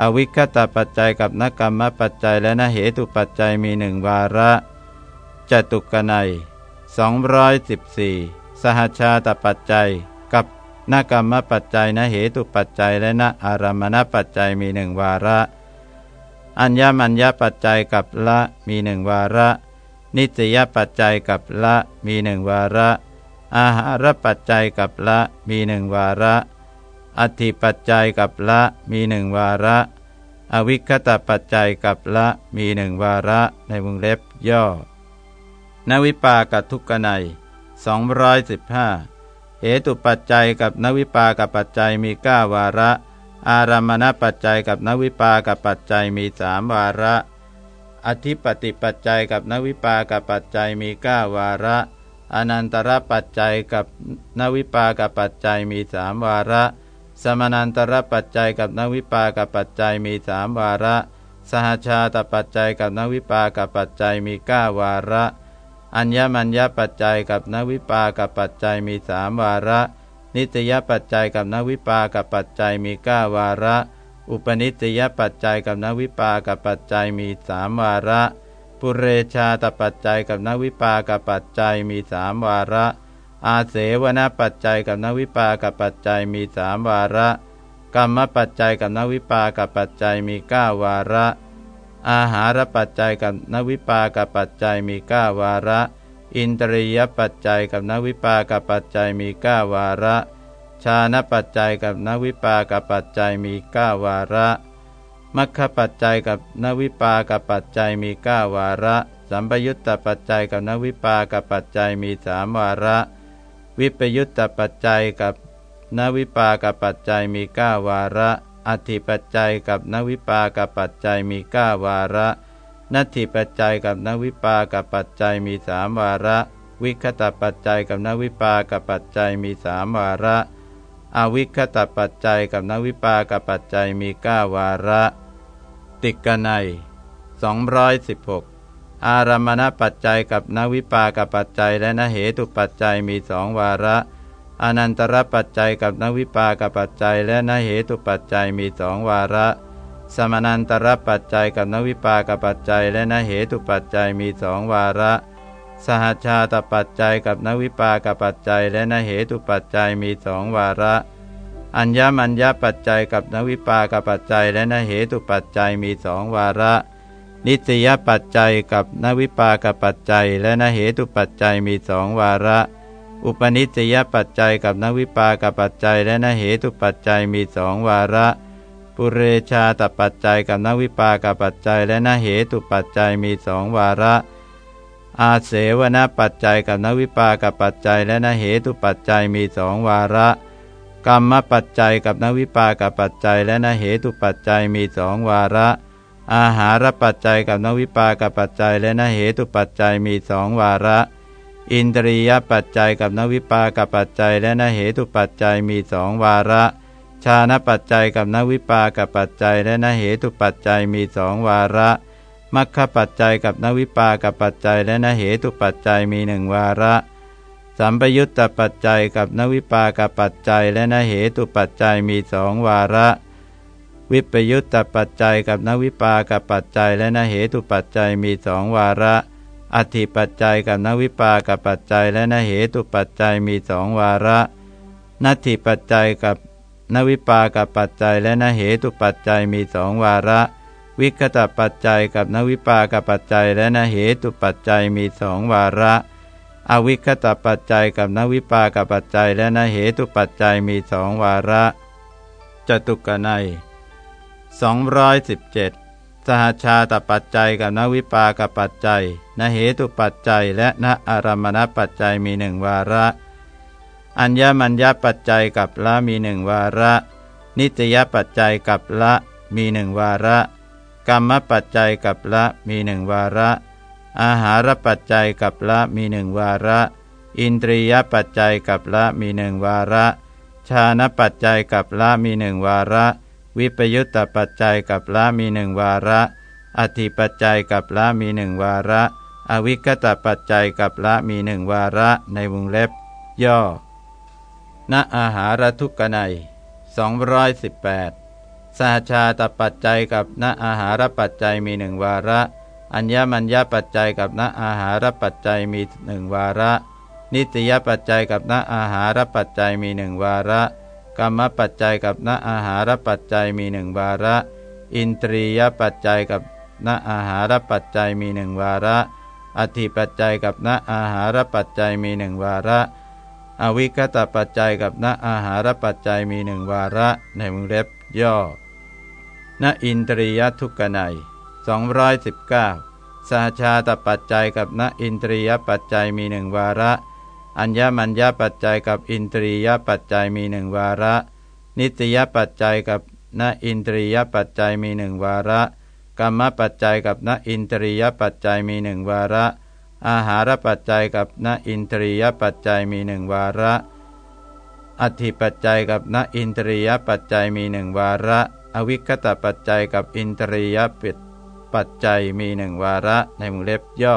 อวิคตปัจจัยกับนกรรมปัจจัยและนเหตุปัจจัยมีหนึ่งวาระจตุกนัย214 สหชาตปัจจัย กับนกรรมปัจจัยนเหตุปัจจัยและนอารมณปัจจัยมีหนึ่งวาระ อัญญมัญญปัจจัยกับละมีหนึ่งวาระ นิสยปัจจัยกับละมีหนึ่งวาระ อาหารปัจจัยกับละมีหนึ่งวาระ อธิปัจจัยกับละมีหนึ่งวาระ อวิคตปัจจัยกับละมีหนึ่งวาระในวงเล็บย่อ นวิปากับทุกนัย215เหตุปัจจัยกับนวิปากับปัจจัยมีก้าวาระ อารามณปัจจัยกับนวิปากับปัจจัยมีสามวาระ อธิปติปัจจัยกับนวิปากับปัจจัยมีก้าวาระ อนันตรปัจจัยกับนวิปากับปัจจัยมีสามวาระ สมนันตรปัจจัยกับนวิปากับปัจจัยมีสามวาระ สหชาตปัจจัยกับนวิปากับปัจจัยมีเก้าวาระ อัญญมัญญปัจจัยกับนวิปากับปัจจัยมีสามวาระ นิตยปัจจัยกับนวิปากับปัจจัยมีเก้าวาระ อุปนิตยปัจจัยกับนวิปากับปัจจัยมีสามวาระ ปุเรชาตปัจจัยกับนวิปากับปัจจัยมีสามวาระ อาเสวนปัจจัยกับนวิปากับปัจจัยมีสามวาระ กรรมปัจจัยกับนวิปากับปัจจัยมีเก้าวาระ อาหารปัจจัยกับนวิปากับปัจจัยมีเก้าวาระ อินตรียปัจจัยกับนวิปากับปัจจัยมีเก้าวาระ ชาณปัจจัยกับนวิปากับปัจจัยมีเก้าวาระมัคคปัจจัยกับนวิปากับปัจจัยมีก้าวาระ สัมปยุตตปัจจัยกับนวิปากับปัจจัยมีสามวาระ วิปยุตตปัจจัยกับนวิปากับปัจจัยมีก้าวาระอัติปัจจัยกับนวิปากปัจจัยมีก้าวาระนัตถิปัจจัยกับนวิปากปัจจัยมีสามวาระ วิคตปัจจัยกับนวิปากปัจจัยมีสามวาระ อวิคตปัจจัยกับนวิปากปัจจัยมีก้าวาระ ติกนัย216 อารมณปัจจัยกับนวิปากปัจจัยและนเหตุปัจจัยมีสองวาระ อนันตรปัจจัยกับนวิปากปัจจัยและนเหตุปัจจัยมีสองวาระ สมานันตรปัจจัยกับนวิปากปัจจัยและนเหตุปัจจัยมีสองวาระ สหชาตปัจจัยกับนวิปากปัจจัย และนเหตุปัจจัยมีสองวาระ อัญญมัญญปัจจัยกับนวิปากปัจจัย และนเหตุปัจจัยมีสองวาระ นิสยปัจจัยกับนวิปากปัจจัย และนเหตุปัจจัยมีสองวาระ อุปนิสยปัจจัยกับนวิปากปัจจัย และนเหตุปัจจัยมีสองวาระปุเรชาตปัจจัยกับนวิปากปัจจัย และนเหตุปัจจัยมีสองวาระ อาเสวนปัจจัยกับนวิปากปัจจัยและนเหตุปัจจัยมีสองวาระ กรรมปัจจัยกับนวิปากปัจจัยและนเหตุปัจจัยมีสองวาระ อาหารปัจจัยกับนวิปากปัจจัยและนเหตุปัจจัยมีสองวาระ อินทรียปัจจัยกับนวิปากปัจจัยและนเหตุปัจจัยมีสองวาระชาณปัจจัยกับนวิปากปัจจัยและนเหตุปัจจัยมีสองวาระ มัคคปัจจัยกับนวิปากปัจจัยและนเหตุปัจจัยมีหนึ่งวาระ สัมปยุตตปัจจัยกับนวิปากปัจจัยและนเหตุปัจจัยมีสองวาระ วิปยุตตปัจจัยกับนวิปากปัจจัยและนเหตุปัจจัยมีสองวาระอธิปัจจัยกับนวิปากับปัจจัยและนเหตุปัจจัยมีสองวาระนัตถิปัจจัยกับนวิปากับปัจจัยและนเหตุปัจจัยมีสองวาระ วิคตปัจจัยกับนวิปากับปัจจัยและนเหตุปัจจัยมีสองวาระ อวิคตปัจจัยกับนวิปากับปัจจัยและนเหตุปัจจัยมีสองวาระจตุกนัย217สหชาตปัจจัยกับนวิปากปัจจัยนเหตุปัจจัย และนอารมณปัจจัยมีหนึ่งวาระ อัญญมัญญปัจจัยกับละมีหนึ่งวาระ นิตยปัจจัยกับละมีหนึ่งวาระ กรรมปัจจัยกับละมีหนึ่งวาระ อาหารปัจจัยกับละมีหนึ่งวาระ อินทรียปัจจัยกับละมีหนึ่งวาระชาณปัจจัยกับละมีหนึ่งวาระ วิปยุตตปัจจัยกับละมีหนึ่งวาระอธิปัจจัยกับละมีหนึ่งวาระ อวิคตปัจจัยกับละมีหนึ่งวาระในวงเล็บ ย่อณอาหารทุกขไน218ส สหชาตปัจจัยกับณอาหารปัจจัยมีหนึ่งวาระ อัญญมัญญปัจจัยกับณอาหารปัจจัยมีหนึ่งวาระ นิตยปัจจัยกับณอาหารปัจจัยมีหนึ่งวาระกรรมปัจจัยกับณอาหารปัจจัยมีหนึ่งวาระ อินทรียปัจจัยกับณอาหารปัจจัยมีหนึ่งวาระ อธิปัจจัยกับณอาหารปัจจัยมีหนึ่งวาระ อวิคตปัจจัยกับณอาหารปัจจัยมีหนึ่งวาระในวงเล็บย่อ ณอินทรียทุกขไน219สหชาตปัจจัยกับณอินทรียปัจจัยมีหนึ่งวาระ อัญญมัญญปัจจัยกับอินทรียปัจจัยมีหนึ่งวาระ นิตยปัจจัยกับณอินทรียปัจจัยมีหนึ่งวาระกรรมปัจจัยกับณอินทรียปัจจัยมีหนึ่งวาระ อาหารปัจจัยกับณอินทรียปัจจัยมีหนึ่งวาระ อธิปัจจัยกับณอินทรียปัจจัยมีหนึ่งวาระ อวิคตปัจจัยกับอินทรียปิปัจจัยมีหนึ่งวาระในมุเล็บย่อ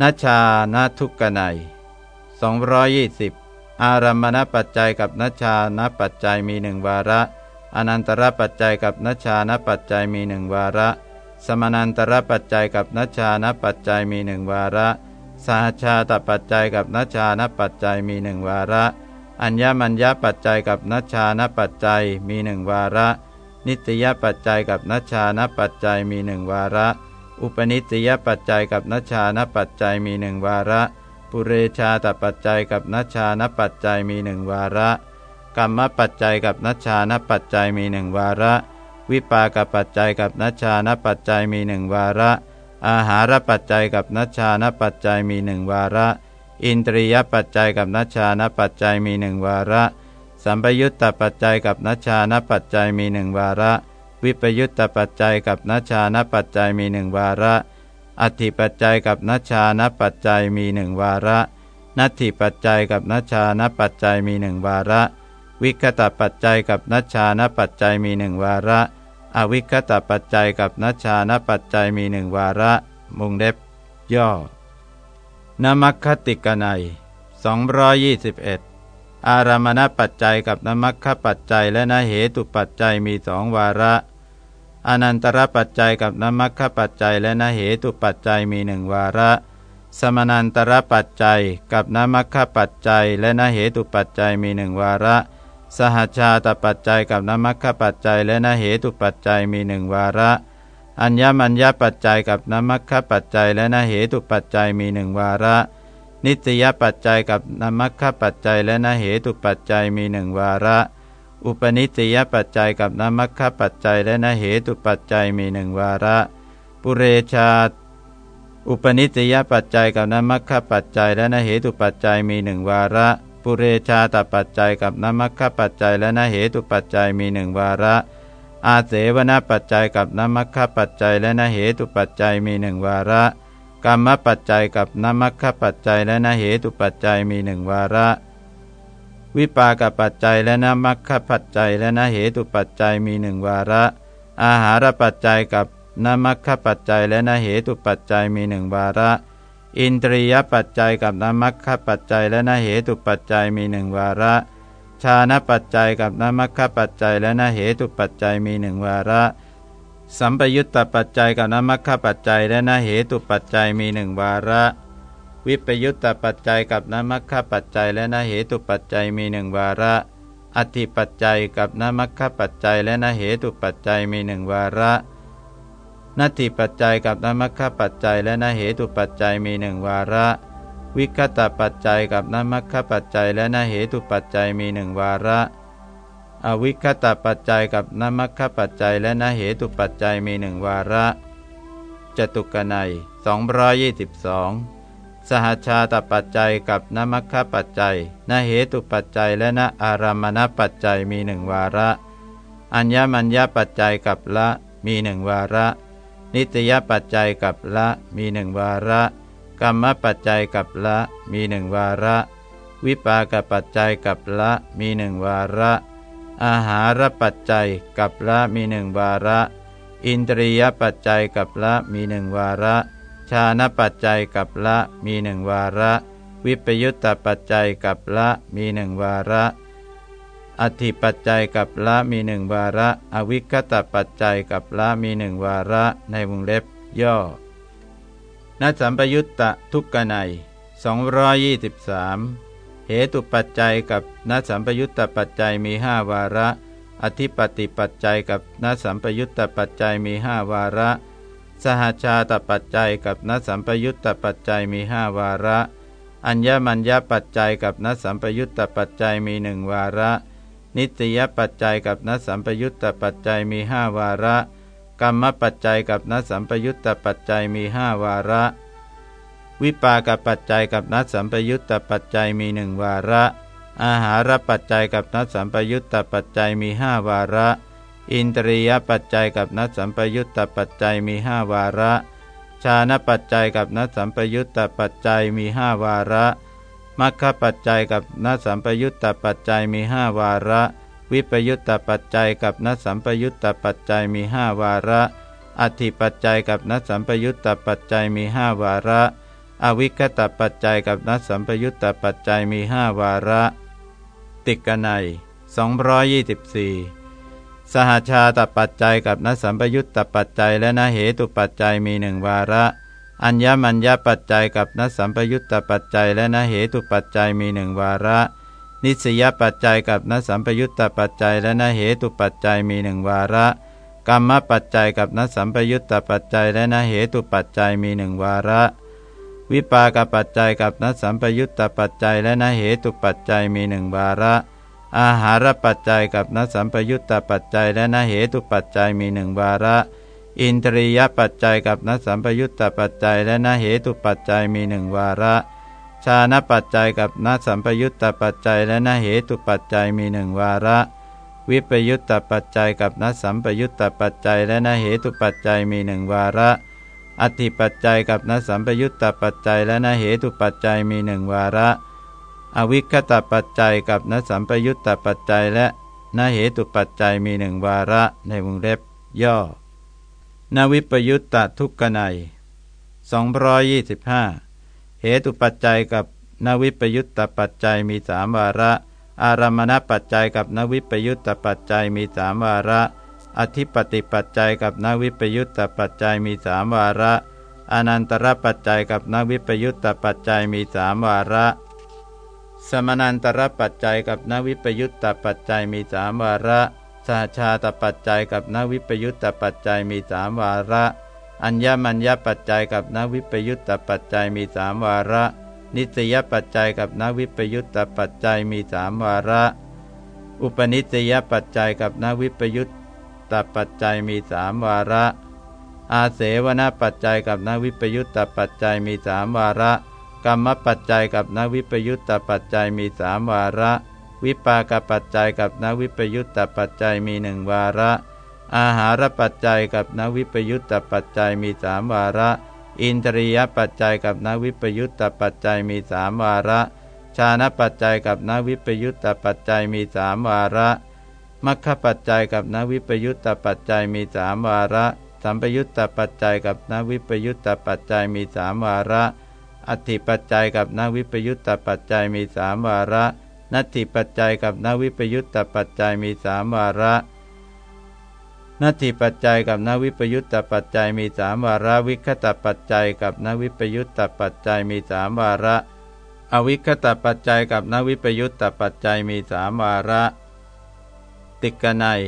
นาชานาทุกกนัย220 อารัมมณปัจจัยกับนัชานปัจจัยมีหนึ่งวาระ อนันตรปัจจัยกับนัชานปัจจัยมีหนึ่งวาระ สมานันตรปัจจัยกับนัชานปัจจัยมีหนึ่งวาระสหชาตปัจจัยกับนัชานปัจจัยมีหนึ่งวาระ อัญญมัญญปัจจัยกับนัชชานปัจจัยมีหนึ่งวาระ นิตยปัจจัยกับนัชชานปัจจัยมีหนึ่งวาระ อุปนิตยปัจจัยกับนัชชานปัจจัยมีหนึ่งวาระ ปุเรชาตปัจจัยกับนัชชานปัจจัยมีหนึ่งวาระ กรรมปัจจัยกับนัชชานปัจจัยมีหนึ่งวาระ วิปากปัจจัยกับนัชชานปัจจัยมีหนึ่งวาระ อาหารปัจจัยกับนัชชานปัจจัยมีหนึ่งวาระ อินทรียปัจจัยกับนัชชานปัจจัยมีหนึ่งวาระ สัมปยุตตปัจจัยกับนัชชานปัจจัยมีหนึ่งวาระ วิปยุตตปัจจัยกับนัชชานปัจจัยมีหนึ่งวาระอธิปัจจัยกับนัชชานปัจจัยมีหนึ่งวาระนัตถิปัจจัยกับนัชชานปัจจัยมีหนึ่งวาระ วิคตปัจจัยกับนัชชานปัจจัยมีหนึ่งวาระ อวิคตปัจจัยกับนัชชานปัจจัยมีหนึ่งวาระ มุงเด็บย่อนมัคคติกนัย221อ อารามณปัจจัยกับนมัคคปัจจัย และนเหตุปัจจัยมีสองวาระอนันตรปัจจัยกับนมัคคปัจจัย และนเหตุปัจจัยมีหนึ่งวาระ สมนันตรปัจจัย กับนมัคคปัจจัย และนเหตุปัจจัยมีหนึ่งวาระ สหชาตปัจจัยกับนมัคคปัจจัย และนเหตุปัจจัยมีหนึ่งวาระ อัญญมัญญปัจจัยกับนมัคคปัจจัย และนเหตุปัจจัยมีหนึ่งวาระ นิตยปัจจัยกับนมัคคปัจจัยและนเหตุปัจจัยมีหนึ่งวาระ อุปนิสยปัจจัยกับนมัคคปัจจัยและนเหตุปัจจัยมีหนึ่งวาระ ปุเรชา อุปนิสยปัจจัยกับนมัคคปัจจัยและนเหตุปัจจัยมีหนึ่งวาระ ปุเรชาตปัจจัยกับนมัคคปัจจัยและนเหตุปัจจัยมีหนึ่งวาระ อาเสวนปัจจัยกับนมัคคปัจจัยและนเหตุปัจจัยมีหนึ่งวาระ กรรมปัจจัยกับนมัคคปัจจัยและนเหตุปัจจัยมีหนึ่งวาระ วิปากปัจจัยและนมัคคปัจจัยและนเหตุปัจจัยมีหนึ่งวาระ อาหารปัจจัยกับนมัคคปัจจัยและนเหตุปัจจัยมีหนึ่งวาระ อินทรียปัจจัยกับนมัคคปัจจัยและนเหตุปัจจัยมีหนึ่งวาระ ชาณปัจจัยกับนมัคคปัจจัยและนเหตุปัจจัยมีหนึ่งวาระ สัมปยุตตปัจจัยกับนมัคคปัจจัยและนเหตุปัจจัยมีหนึ่งวาระ วิปยุตตปัจจัยกับนมัคคปัจจัยและนเหตุปัจจัยมีหนึ่งวาระ อธิปัจจัยกับนมัคคปัจจัยและนเหตุปัจจัยมีหนึ่งวาระนัตถิปัจจัยกับนมัคคปัจจัยและนเหตุปัจจัยมีหนึ่งวาระ วิคตปัจจัยกับนมัคคปัจจัยและนเหตุปัจจัยมีหนึ่งวาระ อวิคตปัจจัยกับนมัคคปัจจัยและนเหตุปัจจัยมีหนึ่งวาระจตุกนัย222 สหชาตปัจจัยกับนมัคคปัจจัยนเหตุปัจจัยและนอารามณปัจจัยมีหนึ่งวาระ อัญญมัญญปัจจัยกับละมีหนึ่งวาระ นิตยปัจจัยกับละมีหนึ่งวาระ กรรมปัจจัยกับละมีหนึ่งวาระ วิปากปัจจัยกับละมีหนึ่งวาระ อาหารปัจจัยกับละมีหนึ่งวาระ อินทรียปัจจัยกับละมีหนึ่งวาระ ชาณปัจจัยกับละมีหนึ่งวาระ วิปยุตตปัจจัยกับละมีหนึ่งวาระอธิปัจจัยกับละมีหนึ่งวาระ อวิคตปัจจัยกับละมีหนึ่งวาระในวงเล็บ ย่อนัสัมปยุตตะทุกกนัย223 เหตุปัจจัยกับนัสัมปยุตตปัจจัยมีห้าวาระ อธิปติปัจจัยกับนัสัมปยุตตปัจจัยมีห้าวาระ สหชาตปัจจัยกับนสัมปยุตตปัจจัยมีห้าวาระ อัญญมัญญปัจจัยกับนสัมปยุตตปัจจัยมีหนึ่งวาระ นิตยปัจจัยกับนสัมปยุตตปัจจัยมีห้าวาระ กรรมปัจจัยกับนสัมปยุตตปัจจัยมีห้าวาระ วิปากปัจจัยกับนัสัมปยุตตปัจจัยมีหนึ่งวาระ อาหารปัจจัยกับนัสัมปยุตตปัจจัยมีห้าวาระ อินตรียปัจจัยกับนัสัมปยุตตปัจจัยมีห้าวาระชาณปัจจัยกับนัสัมปยุตตปัจจัยมีห้าวาระมัคคปัจจัยกับนัสัมปยุตตปัจจัยมีห้าวาระ วิปยุตตปัจจัยกับนัสัมปยุตตปัจจัยมีห้าวาระ อธิปัจจัยกับนัสัมปยุตตปัจจัยมีห้าวาระ อวิคตปัจจัยกับนัสัมปยุตตปัจจัยมีห้าวาระ ติกนัย224 สหชาตปัจจัยกับนัสัมปยุตตปัจจัยและนเหตุปัจจัยมีหนึ่งวาระ อัญญมัญญปัจจัยกับนัสัมปยุตตปัจจัยและนเหตุปัจจัยมีหนึ่งวาระ นิสยปัจจัยกับนัสัมปยุตตปัจจัยและนเหตุปัจจัยมีหนึ่งวาระกรรมปัจจัยกับนัสัมปยุตตปัจจัยและนเหตุปัจจัยมีหนึ่งวาระ วิปากปัจจัยกับนัสัมปยุตตปัจจัยและนเหตุปัจจัยมีหนึ่งวาระ อาหารปัจจัยกับนสัมปยุตตปัจจัยและนเหตุปัจจัยมีหนึ่งวาระ อินทรียปัจจัยกับนสัมปยุตตปัจจัยและนเหตุปัจจัยมีหนึ่งวาระ ชาณปัจจัยกับนสัมปยุตตปัจจัยและนเหตุปัจจัยมีหนึ่งวาระ วิปยุตตปัจจัยกับนสัมปยุตตปัจจัยและนเหตุปัจจัยมีหนึ่งวาระ อธิปัจจัยกับนสัมปยุตตปัจจัยและนเหตุปัจจัยมีหนึ่งวาระ อวิคตปัจจัยกับนสัมปยุตตปัจจัยและนเหตุปัจจัยมีหนึ่งวาระในวงเล็บ ย่อ นวิปยุตตทุกขไน225 เหตุปัจจัยกับนวิปยุตตปัจจัยมีสามวาระ อารมณปัจจัยกับนวิปยุตตปัจจัยมีสามวาระ อธิปติปัจจัยกับนวิปยุตตปัจจัยมีสามวาระ อนันตรปัจจัยกับนวิปยุตตปัจจัยมีสามวาระ สมนันตรปัจจัยกับนวิปยุตตปัจจัยมีสามวาระสหชาตปัจจัยกับนวิปยุตตปัจจัยมีสามวาระ อัญญมัญญปัจจัยกับนวิปยุตตปัจจัยมีสามวาระ นิสยปัจจัยกับนวิปยุตตปัจจัยมีสามวาระ อุปนิสยปัจจัยกับนวิปยุต ตปัจจัยมีสามวาระ อาเสวนปัจจัยกับนวิปยุตตปัจจัยมีสามวาระ กรรมปัจจัยกับนวิปยุตตปัจจัยมีสามวาระ วิปากปัจจัยกับนวิปยุตตปัจจัยมีหนึ่งวาระ อาหารปัจจัยกับนวิปยุตตปัจจัยมีสามวาระ อินทรียปัจจัยกับนวิปยุตตปัจจัยมีสามวาระชานะปัจจัยกับนวิปยุตตปัจจัยมีสามวาระ มัคคปัจจัยกับนวิปยุตตปัจจัยมีสามวาระ สัมปยุตตปัจจัยกับนวิปยุตตปัจจัยมีสามวาระ อธิปัจจัยกับนวิปยุตตปัจจัยมีสามวาระ นัตถิปัจจัยกับนวิปยุตตปัจจัยมีสามวาระนัตถิปัจจัยกับนวิปยุตตปัจจัยมีสามวาระวิคตปัจจัยกับนวิปยุตตปัจจัยมีสามวาระ อวิคตปัจจัยกับนวิปยุตตปัจจัยมีสามวาระ ติกนัย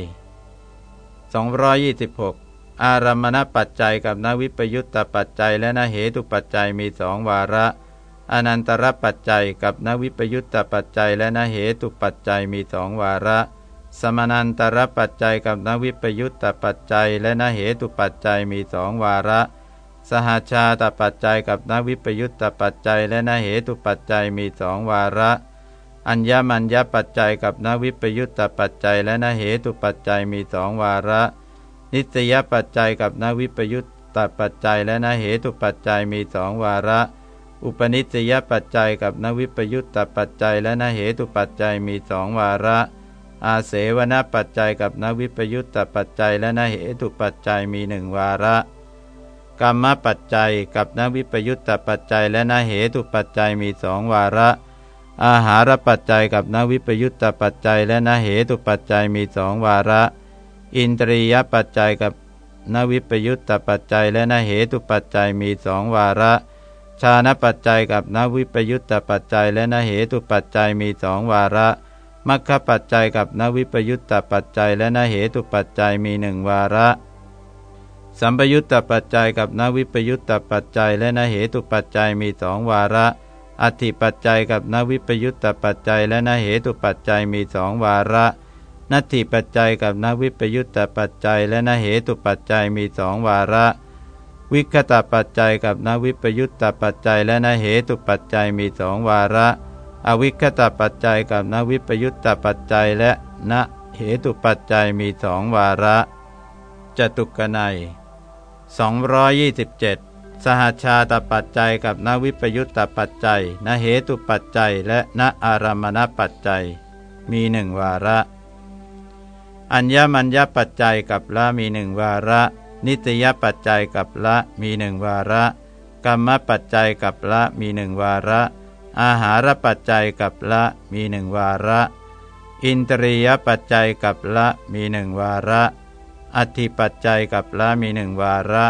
226 อารมณปัจจัยกับนวิปยุตตปัจจัย และนเหตุปัจจัยมีสองวาระ อนันตรปัจจัยกับนวิปยุตตปัจจัย และนเหตุปัจจัยมีสองวาระ สมนันตรปัจจัยกับนวิปยุตตปัจจัย และนเหตุปัจจัยมีสองวาระ สหชาตปัจจัยกับนวิปยุตตปัจจัย และนเหตุปัจจัยมีสองวาระ อัญญมัญญปัจจัยกับนวิปยุตตปัจจัย และนเหตุปัจจัยมีสองวาระ นิสยปัจจัยกับนวิปยุตตปัจจัย และนเหตุปัจจัยมีสองวาระ อุปนิสยปัจจัยกับนวิปยุตตปัจจัย และนเหตุปัจจัยมีสองวาระ อาเสวนปัจจัยกับนวิปยุตตปัจจัย และนเหตุปัจจัยมีหนึ่งวาระกรรมปัจจัยกับนวิปยุตตปัจจัย และนเหตุปัจจัยมีสองวาระ อาหารปัจจัยกับนวิปยุตตปัจจัย และนเหตุปัจจัยมีสองวาระ อินทรียปัจจัยกับนวิปยุตตปัจจัย และนเหตุปัจจัยมีสองวาระ ชานปัจจัยกับนวิปยุตตปัจจัย และนเหตุปัจจัยมีสองวาระมัคคปัจจัยกับนวิปยุตตปัจจัย และนเหตุปัจจัยมีหนึ่งวาระสัมปยุตตปัจจัยกับนวิปยุตตปัจจัย และนเหตุปัจจัยมีสองวาระ อธิปัจจัยกับนวิปยุตตปัจจัยและนเหตุปัจจัยมีสองวาระนัตถิปัจจัยกับนวิปยุตตปัจจัย และนเหตุปัจจัยมีสองวาระ วิคตปัจจัยกับนวิปยุตตปัจจัย และนเหตุปัจจัยมีสองวาระ อวิคตปัจจัยกับนวิปยุตตปัจจัย และนเหตุปัจจัยมีสองวาระจตุกนัย227 สหชาตปัจจัยกับนวิปยุตตปัจจัยนเหตุปัจจัยและนอารมณปัจจัย มีหนึ่งวาระ อัญญมัญญปัจจัยกับละมีหนึ่งวาระ นิตยปัจจัยกับละมีหนึ่งวาระกรรมปัจจัยกับละมีหนึ่งวาระ อาหารปัจจัยกับละมีหนึ่งวาระ อินทรียปัจจัยกับละมีหนึ่งวาระ อธิปัจจัยกับละมีหนึ่งวาระ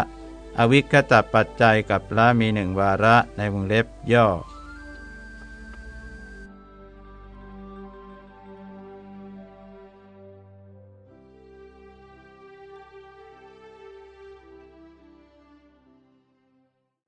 อวิคตปัจจัยกับละมีหนึ่งวาระในวงเล็บย่อ